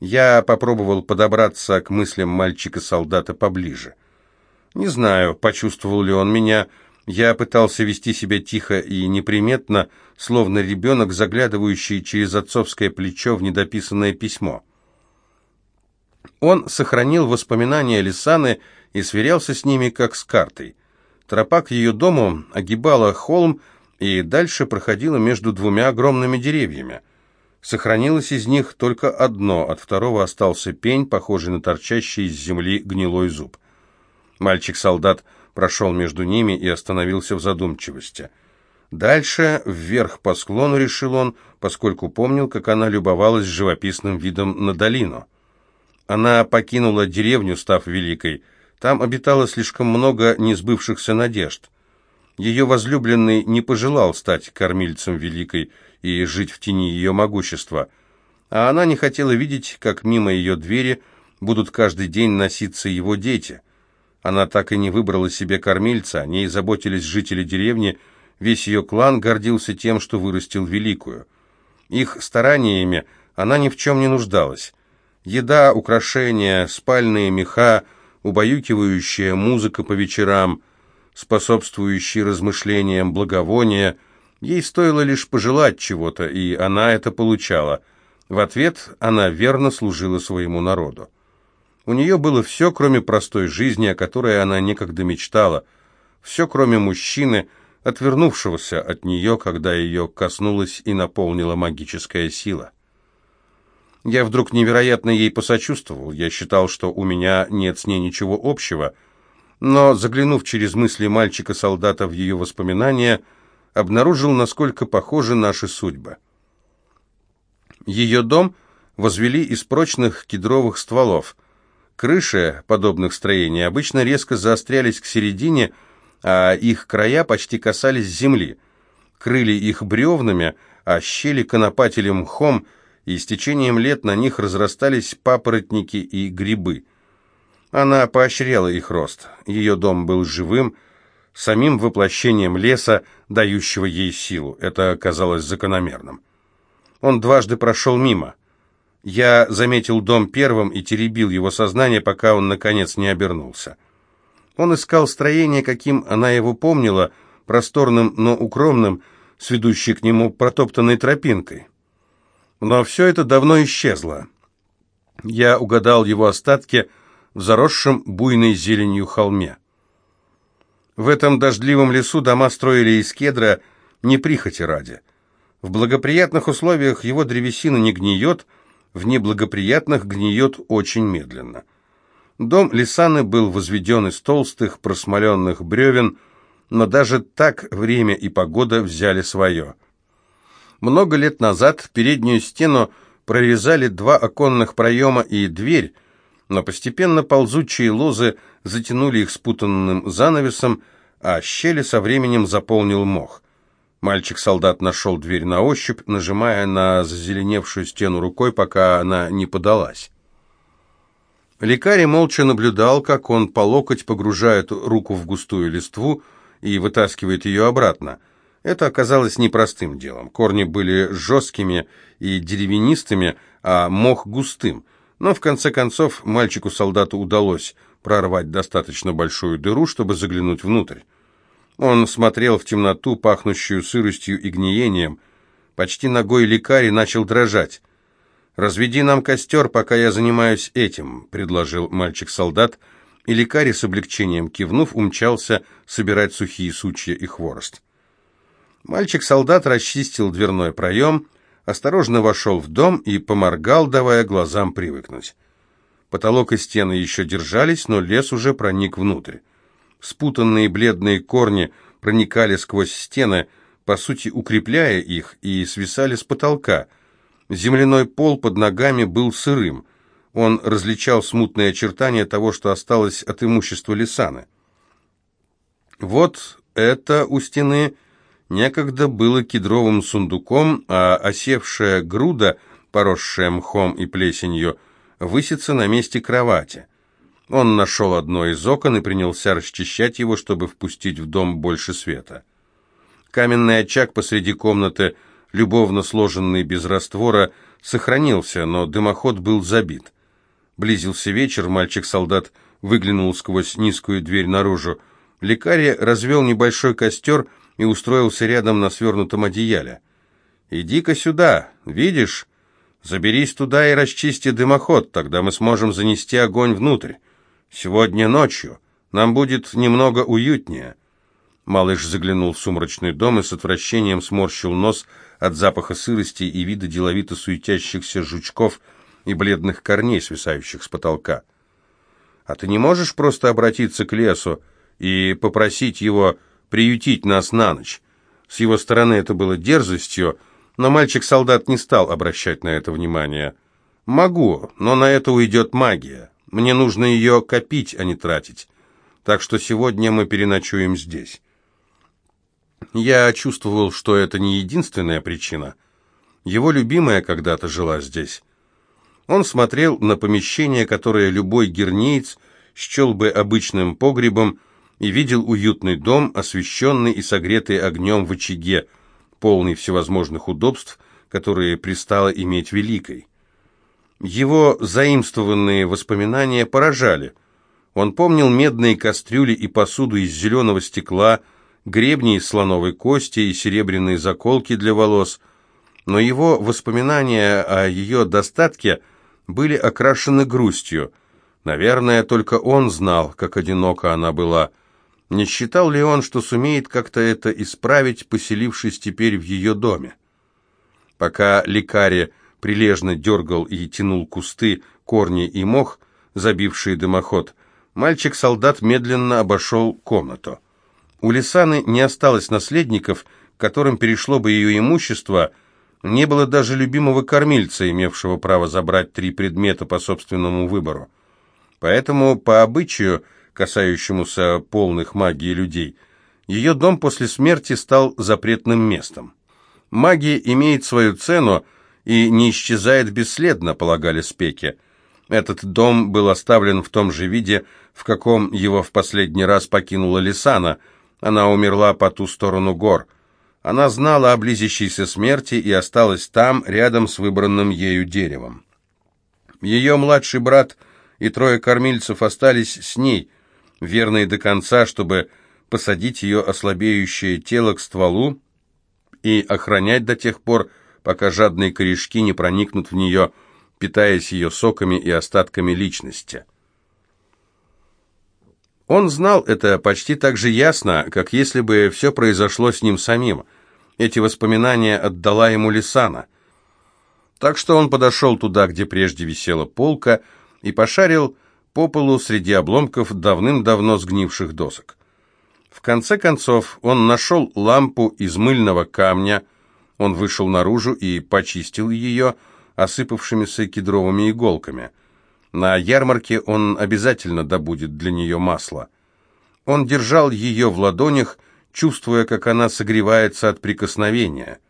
Я попробовал подобраться к мыслям мальчика-солдата поближе. Не знаю, почувствовал ли он меня. Я пытался вести себя тихо и неприметно, словно ребенок, заглядывающий через отцовское плечо в недописанное письмо. Он сохранил воспоминания Лисаны и сверялся с ними, как с картой. Тропа к ее дому огибала холм и дальше проходила между двумя огромными деревьями. Сохранилось из них только одно, от второго остался пень, похожий на торчащий из земли гнилой зуб. Мальчик-солдат прошел между ними и остановился в задумчивости. Дальше, вверх по склону, решил он, поскольку помнил, как она любовалась живописным видом на долину. Она покинула деревню, став великой. Там обитало слишком много несбывшихся надежд. Ее возлюбленный не пожелал стать кормильцем великой и жить в тени ее могущества, а она не хотела видеть, как мимо ее двери будут каждый день носиться его дети. Она так и не выбрала себе кормильца, о ней заботились жители деревни, весь ее клан гордился тем, что вырастил великую. Их стараниями она ни в чем не нуждалась. Еда, украшения, спальные меха, убаюкивающая музыка по вечерам, способствующие размышлениям благовония. Ей стоило лишь пожелать чего-то, и она это получала. В ответ она верно служила своему народу. У нее было все, кроме простой жизни, о которой она некогда мечтала. Все, кроме мужчины, отвернувшегося от нее, когда ее коснулась и наполнила магическая сила. Я вдруг невероятно ей посочувствовал. Я считал, что у меня нет с ней ничего общего. Но, заглянув через мысли мальчика-солдата в ее воспоминания, обнаружил, насколько похожи наши судьбы. Ее дом возвели из прочных кедровых стволов. Крыши подобных строений обычно резко заострялись к середине, а их края почти касались земли. Крыли их бревнами, а щели конопатили мхом, и с течением лет на них разрастались папоротники и грибы. Она поощряла их рост. Ее дом был живым, самим воплощением леса, дающего ей силу. Это казалось закономерным. Он дважды прошел мимо. Я заметил дом первым и теребил его сознание, пока он, наконец, не обернулся. Он искал строение, каким она его помнила, просторным, но укромным, с ведущей к нему протоптанной тропинкой. Но все это давно исчезло. Я угадал его остатки в заросшем буйной зеленью холме. В этом дождливом лесу дома строили из кедра не прихоти ради. В благоприятных условиях его древесина не гниет, в неблагоприятных гниет очень медленно. Дом Лисаны был возведен из толстых просмоленных бревен, но даже так время и погода взяли свое – много лет назад переднюю стену прорезали два оконных проема и дверь, но постепенно ползучие лозы затянули их спутанным занавесом, а щели со временем заполнил мох. Мальчик-солдат нашел дверь на ощупь, нажимая на зазеленевшую стену рукой, пока она не подалась. Лекарь молча наблюдал, как он по локоть погружает руку в густую листву и вытаскивает ее обратно – это оказалось непростым делом. Корни были жесткими и деревянистыми, а мох густым. Но в конце концов мальчику-солдату удалось прорвать достаточно большую дыру, чтобы заглянуть внутрь. Он смотрел в темноту, пахнущую сыростью и гниением. Почти ногой лекарь начал дрожать. «Разведи нам костер, пока я занимаюсь этим», — предложил мальчик-солдат, и лекарь с облегчением кивнув умчался собирать сухие сучья и хворост. Мальчик-солдат расчистил дверной проем, осторожно вошел в дом и поморгал, давая глазам привыкнуть. Потолок и стены еще держались, но лес уже проник внутрь. Спутанные бледные корни проникали сквозь стены, по сути укрепляя их, и свисали с потолка. Земляной пол под ногами был сырым. Он различал смутные очертания того, что осталось от имущества Лисаны. Вот это у стены некогда было кедровым сундуком, а осевшая груда, поросшая мхом и плесенью, высится на месте кровати. Он нашел одно из окон и принялся расчищать его, чтобы впустить в дом больше света. Каменный очаг посреди комнаты, любовно сложенный без раствора, сохранился, но дымоход был забит. Близился вечер, мальчик-солдат выглянул сквозь низкую дверь наружу. Лекарь развел небольшой костер и устроился рядом на свернутом одеяле. «Иди-ка сюда, видишь? Заберись туда и расчисти дымоход, тогда мы сможем занести огонь внутрь. Сегодня ночью нам будет немного уютнее». Малыш заглянул в сумрачный дом и с отвращением сморщил нос от запаха сырости и вида деловито суетящихся жучков и бледных корней, свисающих с потолка. «А ты не можешь просто обратиться к лесу и попросить его приютить нас на ночь?» С его стороны это было дерзостью, но мальчик-солдат не стал обращать на это внимание. «Могу, но на это уйдет магия. Мне нужно ее копить, а не тратить. Так что сегодня мы переночуем здесь». Я чувствовал, что это не единственная причина. Его любимая когда-то жила здесь. Он смотрел на помещение, которое любой гернеец счел бы обычным погребом, и видел уютный дом, освещенный и согретый огнем в очаге, полный всевозможных удобств, которые пристало иметь великой. Его заимствованные воспоминания поражали. Он помнил медные кастрюли и посуду из зеленого стекла, гребни из слоновой кости и серебряные заколки для волос, но его воспоминания о ее достатке были окрашены грустью. Наверное, только он знал, как одиноко она была – не считал ли он, что сумеет как-то это исправить, поселившись теперь в ее доме? Пока лекарь прилежно дергал и тянул кусты, корни и мох, забившие дымоход, мальчик-солдат медленно обошел комнату. У Лисаны не осталось наследников, которым перешло бы ее имущество, не было даже любимого кормильца, имевшего право забрать три предмета по собственному выбору. Поэтому, по обычаю, касающемуся полных магии людей, ее дом после смерти стал запретным местом. Магия имеет свою цену и не исчезает бесследно, полагали спеки. Этот дом был оставлен в том же виде, в каком его в последний раз покинула Лисана. Она умерла по ту сторону гор. Она знала о близящейся смерти и осталась там, рядом с выбранным ею деревом. Ее младший брат и трое кормильцев остались с ней, верной до конца, чтобы посадить ее ослабеющее тело к стволу и охранять до тех пор, пока жадные корешки не проникнут в нее, питаясь ее соками и остатками личности. Он знал это почти так же ясно, как если бы все произошло с ним самим. Эти воспоминания отдала ему Лисана. Так что он подошел туда, где прежде висела полка, и пошарил по полу среди обломков давным-давно сгнивших досок. В конце концов он нашел лампу из мыльного камня, он вышел наружу и почистил ее осыпавшимися кедровыми иголками. На ярмарке он обязательно добудет для нее масло. Он держал ее в ладонях, чувствуя, как она согревается от прикосновения.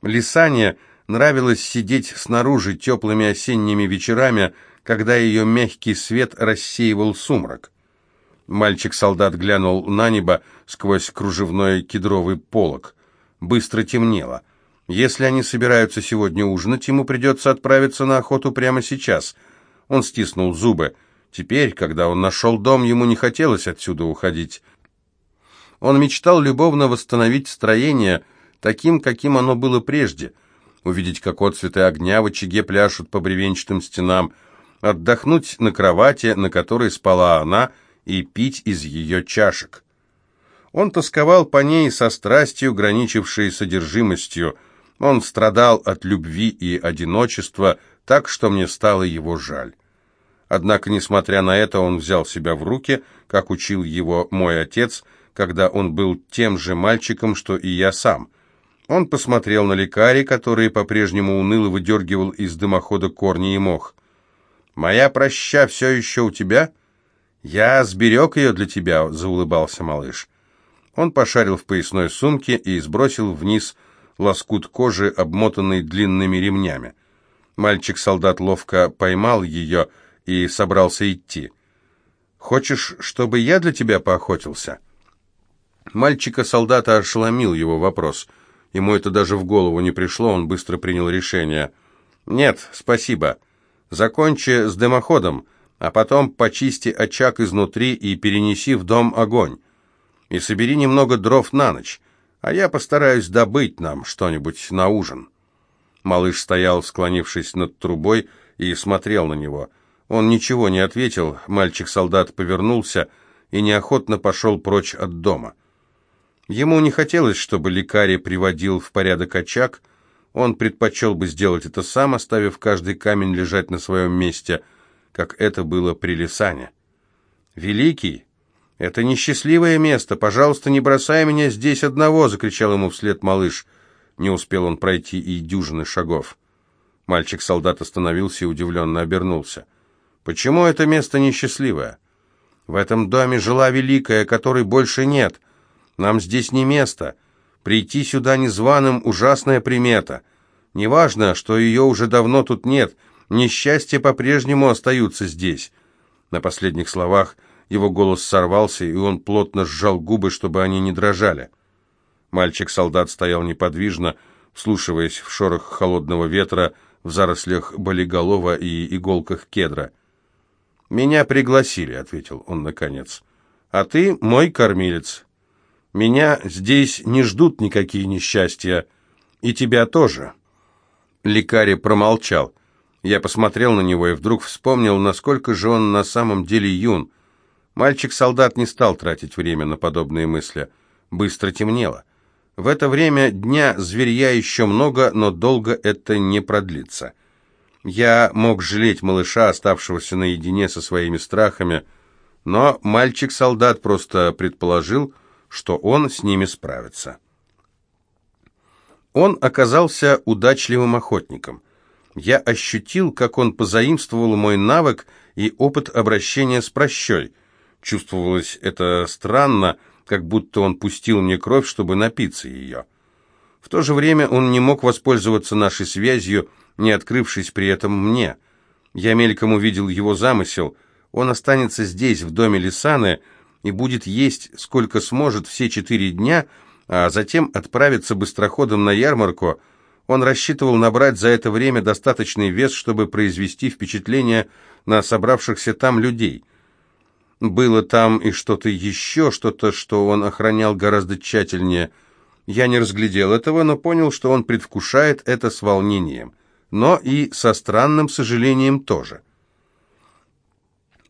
Лисане нравилось сидеть снаружи теплыми осенними вечерами, когда ее мягкий свет рассеивал сумрак. Мальчик-солдат глянул на небо сквозь кружевной кедровый полог. Быстро темнело. Если они собираются сегодня ужинать, ему придется отправиться на охоту прямо сейчас. Он стиснул зубы. Теперь, когда он нашел дом, ему не хотелось отсюда уходить. Он мечтал любовно восстановить строение таким, каким оно было прежде, увидеть, как отцветы огня в очаге пляшут по бревенчатым стенам, отдохнуть на кровати, на которой спала она, и пить из ее чашек. Он тосковал по ней со страстью, граничившей содержимостью. Он страдал от любви и одиночества, так что мне стало его жаль. Однако, несмотря на это, он взял себя в руки, как учил его мой отец, когда он был тем же мальчиком, что и я сам. Он посмотрел на лекаря, который по-прежнему уныло выдергивал из дымохода корни и мох. «Моя проща все еще у тебя?» «Я сберег ее для тебя», — заулыбался малыш. Он пошарил в поясной сумке и сбросил вниз лоскут кожи, обмотанный длинными ремнями. Мальчик-солдат ловко поймал ее и собрался идти. «Хочешь, чтобы я для тебя поохотился?» Мальчика-солдата ошеломил его вопрос. Ему это даже в голову не пришло, он быстро принял решение — «Нет, спасибо. Закончи с дымоходом, а потом почисти очаг изнутри и перенеси в дом огонь. И собери немного дров на ночь, а я постараюсь добыть нам что-нибудь на ужин». Малыш стоял, склонившись над трубой, и смотрел на него. Он ничего не ответил, мальчик-солдат повернулся и неохотно пошел прочь от дома. Ему не хотелось, чтобы лекарь приводил в порядок очаг, он предпочел бы сделать это сам, оставив каждый камень лежать на своем месте, как это было при Лисане. «Великий, это несчастливое место, пожалуйста, не бросай меня здесь одного!» — закричал ему вслед малыш. Не успел он пройти и дюжины шагов. Мальчик-солдат остановился и удивленно обернулся. «Почему это место несчастливое?» «В этом доме жила Великая, которой больше нет. Нам здесь не место. Прийти сюда незваным — ужасная примета. Неважно, что ее уже давно тут нет, несчастья по-прежнему остаются здесь». На последних словах его голос сорвался, и он плотно сжал губы, чтобы они не дрожали. Мальчик-солдат стоял неподвижно, вслушиваясь в шорох холодного ветра в зарослях болиголова и иголках кедра. «Меня пригласили», — ответил он наконец. «А ты мой кормилец. Меня здесь не ждут никакие несчастья, и тебя тоже». Лекарь промолчал. Я посмотрел на него и вдруг вспомнил, насколько же он на самом деле юн. Мальчик-солдат не стал тратить время на подобные мысли. Быстро темнело. В это время дня зверья еще много, но долго это не продлится. Я мог жалеть малыша, оставшегося наедине со своими страхами, но мальчик-солдат просто предположил, что он с ними справится. Он оказался удачливым охотником. Я ощутил, как он позаимствовал мой навык и опыт обращения с прощой. Чувствовалось это странно, как будто он пустил мне кровь, чтобы напиться ее. В то же время он не мог воспользоваться нашей связью, не открывшись при этом мне. Я мельком увидел его замысел. Он останется здесь, в доме Лисаны, и будет есть сколько сможет все четыре дня, а затем отправиться быстроходом на ярмарку. Он рассчитывал набрать за это время достаточный вес, чтобы произвести впечатление на собравшихся там людей. Было там и что-то еще, что-то, что он охранял гораздо тщательнее. Я не разглядел этого, но понял, что он предвкушает это с волнением, но и со странным сожалением тоже.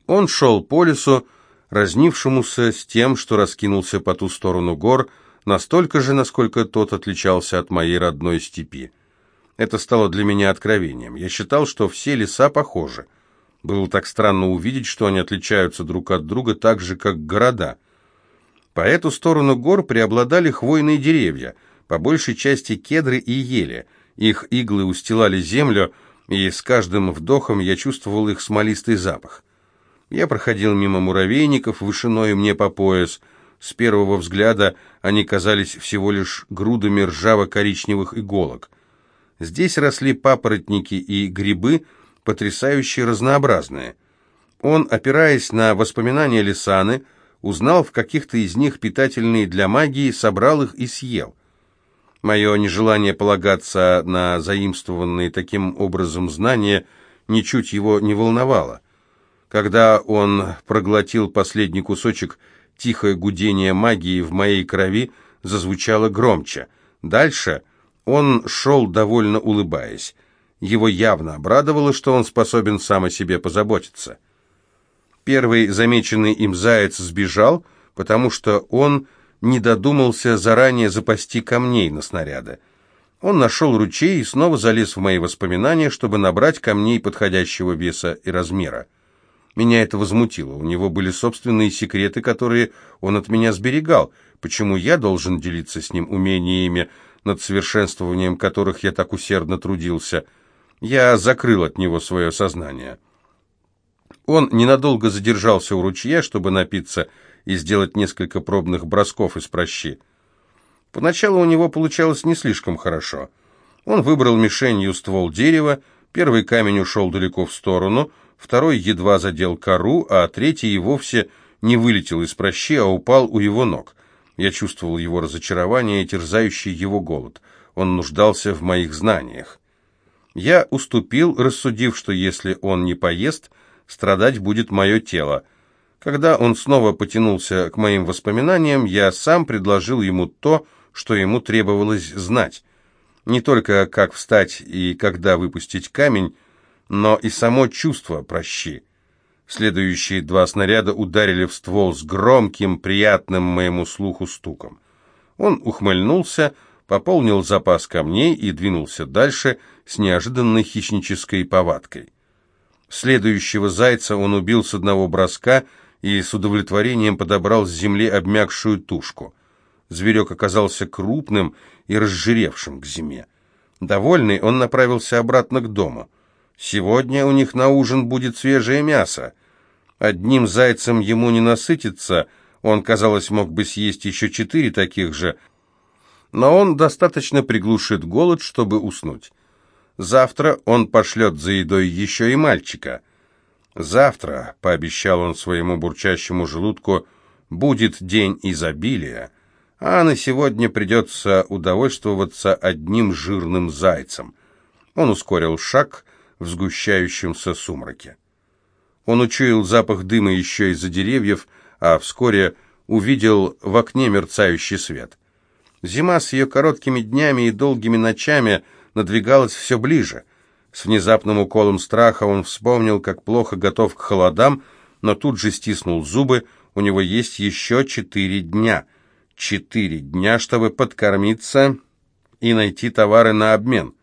Он шел по лесу, разнившемуся с тем, что раскинулся по ту сторону гор, настолько же, насколько тот отличался от моей родной степи. Это стало для меня откровением. Я считал, что все леса похожи – было так странно увидеть, что они отличаются друг от друга так же, как города. По эту сторону гор преобладали хвойные деревья, по большей части кедры и ели. Их иглы устилали землю, и с каждым вдохом я чувствовал их смолистый запах. Я проходил мимо муравейников, вышиной мне по пояс. С первого взгляда они казались всего лишь грудами ржаво-коричневых иголок. Здесь росли папоротники и грибы – потрясающе разнообразные. Он, опираясь на воспоминания Лисаны, узнал в каких-то из них питательные для магии, собрал их и съел. Мое нежелание полагаться на заимствованные таким образом знания ничуть его не волновало. Когда он проглотил последний кусочек, тихое гудение магии в моей крови зазвучало громче. Дальше он шел, довольно улыбаясь. Его явно обрадовало, что он способен сам о себе позаботиться. Первый замеченный им заяц сбежал, потому что он не додумался заранее запасти камней на снаряды. Он нашел ручей и снова залез в мои воспоминания, чтобы набрать камней подходящего веса и размера. Меня это возмутило. У него были собственные секреты, которые он от меня сберегал. Почему я должен делиться с ним умениями, над совершенствованием которых я так усердно трудился – я закрыл от него свое сознание. Он ненадолго задержался у ручья, чтобы напиться и сделать несколько пробных бросков из прощи. Поначалу у него получалось не слишком хорошо. Он выбрал мишенью ствол дерева, первый камень ушел далеко в сторону, второй едва задел кору, а третий и вовсе не вылетел из прощи, а упал у его ног. Я чувствовал его разочарование и терзающий его голод. Он нуждался в моих знаниях. Я уступил, рассудив, что если он не поест, страдать будет мое тело. Когда он снова потянулся к моим воспоминаниям, я сам предложил ему то, что ему требовалось знать. Не только как встать и когда выпустить камень, но и само чувство прощи. Следующие два снаряда ударили в ствол с громким, приятным моему слуху стуком. Он ухмыльнулся, пополнил запас камней и двинулся дальше с неожиданной хищнической повадкой. Следующего зайца он убил с одного броска и с удовлетворением подобрал с земли обмякшую тушку. Зверек оказался крупным и разжиревшим к зиме. Довольный, он направился обратно к дому. Сегодня у них на ужин будет свежее мясо. Одним зайцем ему не насытиться, он, казалось, мог бы съесть еще четыре таких же, но он достаточно приглушит голод, чтобы уснуть. Завтра он пошлет за едой еще и мальчика. Завтра, — пообещал он своему бурчащему желудку, — будет день изобилия, а на сегодня придется удовольствоваться одним жирным зайцем. Он ускорил шаг в сгущающемся сумраке. Он учуял запах дыма еще из-за деревьев, а вскоре увидел в окне мерцающий свет. Зима с ее короткими днями и долгими ночами — надвигалась все ближе. С внезапным уколом страха он вспомнил, как плохо готов к холодам, но тут же стиснул зубы, у него есть еще четыре дня. Четыре дня, чтобы подкормиться и найти товары на обмен.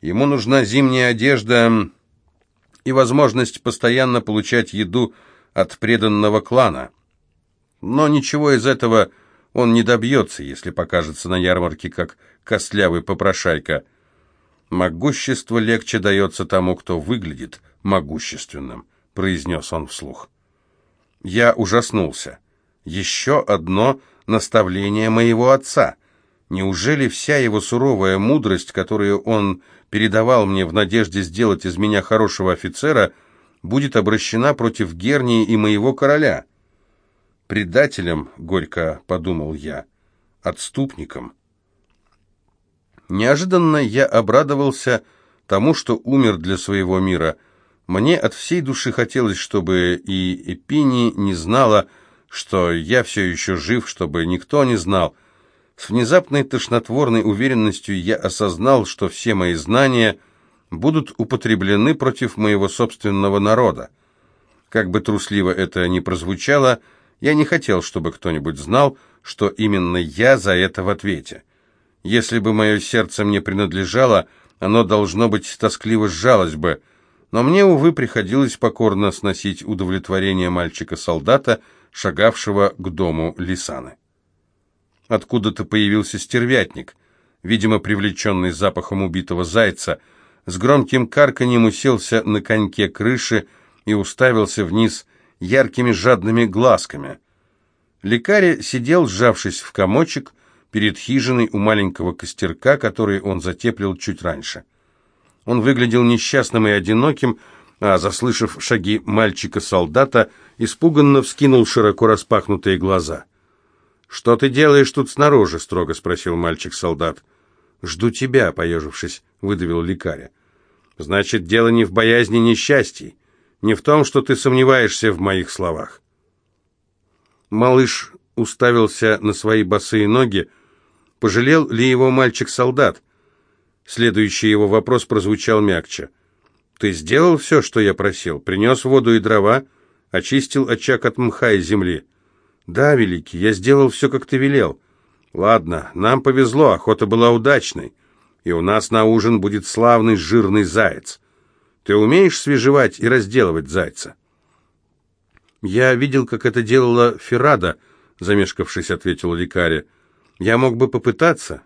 Ему нужна зимняя одежда и возможность постоянно получать еду от преданного клана. Но ничего из этого он не добьется, если покажется на ярмарке как костлявый попрошайка – «Могущество легче дается тому, кто выглядит могущественным», — произнес он вслух. Я ужаснулся. Еще одно наставление моего отца. Неужели вся его суровая мудрость, которую он передавал мне в надежде сделать из меня хорошего офицера, будет обращена против Гернии и моего короля? Предателем, горько подумал я, отступником — Неожиданно я обрадовался тому, что умер для своего мира. Мне от всей души хотелось, чтобы и Эпини не знала, что я все еще жив, чтобы никто не знал. С внезапной тошнотворной уверенностью я осознал, что все мои знания будут употреблены против моего собственного народа. Как бы трусливо это ни прозвучало, я не хотел, чтобы кто-нибудь знал, что именно я за это в ответе. Если бы мое сердце мне принадлежало, оно, должно быть, тоскливо сжалось бы, но мне, увы, приходилось покорно сносить удовлетворение мальчика-солдата, шагавшего к дому Лисаны. Откуда-то появился стервятник, видимо, привлеченный запахом убитого зайца, с громким карканьем уселся на коньке крыши и уставился вниз яркими жадными глазками. Лекарь сидел, сжавшись в комочек, перед хижиной у маленького костерка, который он затеплил чуть раньше. Он выглядел несчастным и одиноким, а, заслышав шаги мальчика-солдата, испуганно вскинул широко распахнутые глаза. «Что ты делаешь тут снаружи?» — строго спросил мальчик-солдат. «Жду тебя», — поежившись, выдавил лекаря. «Значит, дело не в боязни несчастий, не в том, что ты сомневаешься в моих словах». Малыш уставился на свои босые ноги, Пожалел ли его мальчик-солдат? Следующий его вопрос прозвучал мягче. «Ты сделал все, что я просил? Принес воду и дрова? Очистил очаг от мха и земли?» «Да, Великий, я сделал все, как ты велел». «Ладно, нам повезло, охота была удачной, и у нас на ужин будет славный жирный заяц. Ты умеешь свежевать и разделывать зайца?» «Я видел, как это делала Феррада», — замешкавшись, ответил лекарь. Я мог бы попытаться,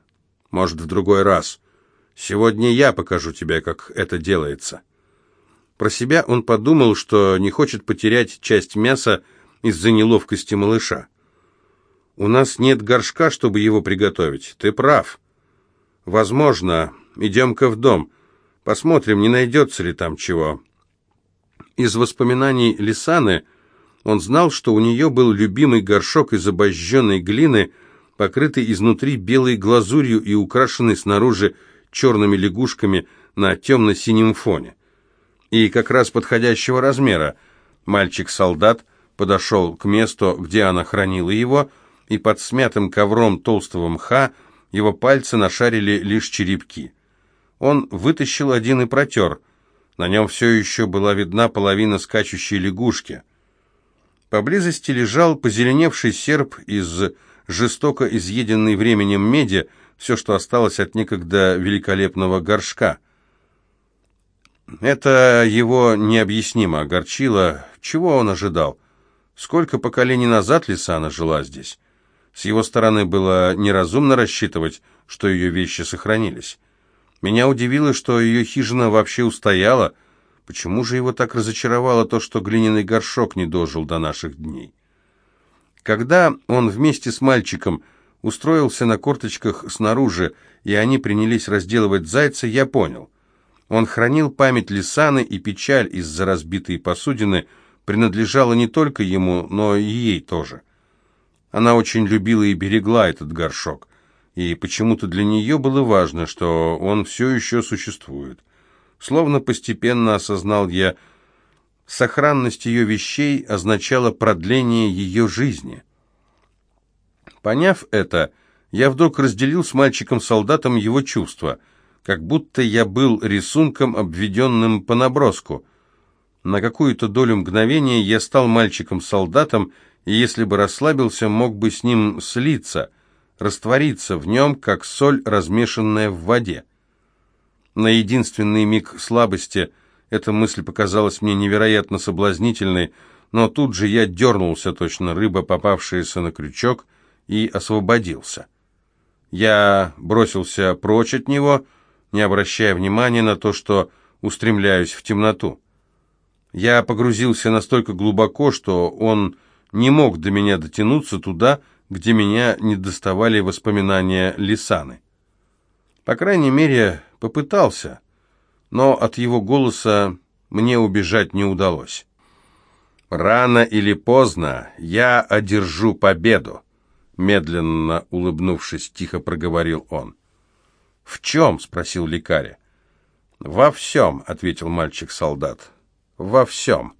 может, в другой раз. Сегодня я покажу тебе, как это делается». Про себя он подумал, что не хочет потерять часть мяса из-за неловкости малыша. «У нас нет горшка, чтобы его приготовить. Ты прав. Возможно. Идем-ка в дом. Посмотрим, не найдется ли там чего». Из воспоминаний Лисаны он знал, что у нее был любимый горшок из обожженной глины – покрытый изнутри белой глазурью и украшенный снаружи черными лягушками, на темно-синем фоне. И как раз подходящего размера. Мальчик-солдат подошел к месту, где она хранила его, и под смятым ковром толстого мха его пальцы нашарили лишь черепки. Он вытащил один и протер. На нем все еще была видна половина скачущей лягушки. Поблизости лежал позеленевший серп из жестоко изъеденной временем меди, все, что осталось от некогда великолепного горшка. Это его необъяснимо огорчило. Чего он ожидал? Сколько поколений назад Лисана жила здесь? С его стороны было неразумно рассчитывать, что ее вещи сохранились. Меня удивило, что ее хижина вообще устояла. Почему же его так разочаровало то, что глиняный горшок не дожил до наших дней? Когда он вместе с мальчиком устроился на корточках снаружи, и они принялись разделывать зайца, я понял. Он хранил память Лисаны, и печаль из-за разбитой посудины принадлежала не только ему, но и ей тоже. Она очень любила и берегла этот горшок, и почему-то для нее было важно, что он все еще существует. Словно постепенно осознал я, сохранность ее вещей означала продление ее жизни. Поняв это, я вдруг разделил с мальчиком-солдатом его чувства, как будто я был рисунком, обведенным по наброску. На какую-то долю мгновения я стал мальчиком-солдатом, и если бы расслабился, мог бы с ним слиться, раствориться в нем, как соль, размешанная в воде. На единственный миг слабости – эта мысль показалась мне невероятно соблазнительной, но тут же я дернулся, точно рыба, попавшаяся на крючок, и освободился. Я бросился прочь от него, не обращая внимания на то, что устремляюсь в темноту. Я погрузился настолько глубоко, что он не мог до меня дотянуться туда, где меня не доставали воспоминания Лисаны. По крайней мере, попытался но от его голоса мне убежать не удалось. «Рано или поздно я одержу победу», — медленно улыбнувшись, тихо проговорил он. «В чем?» — спросил лекаря. «Во всем», — ответил мальчик-солдат. «Во всем».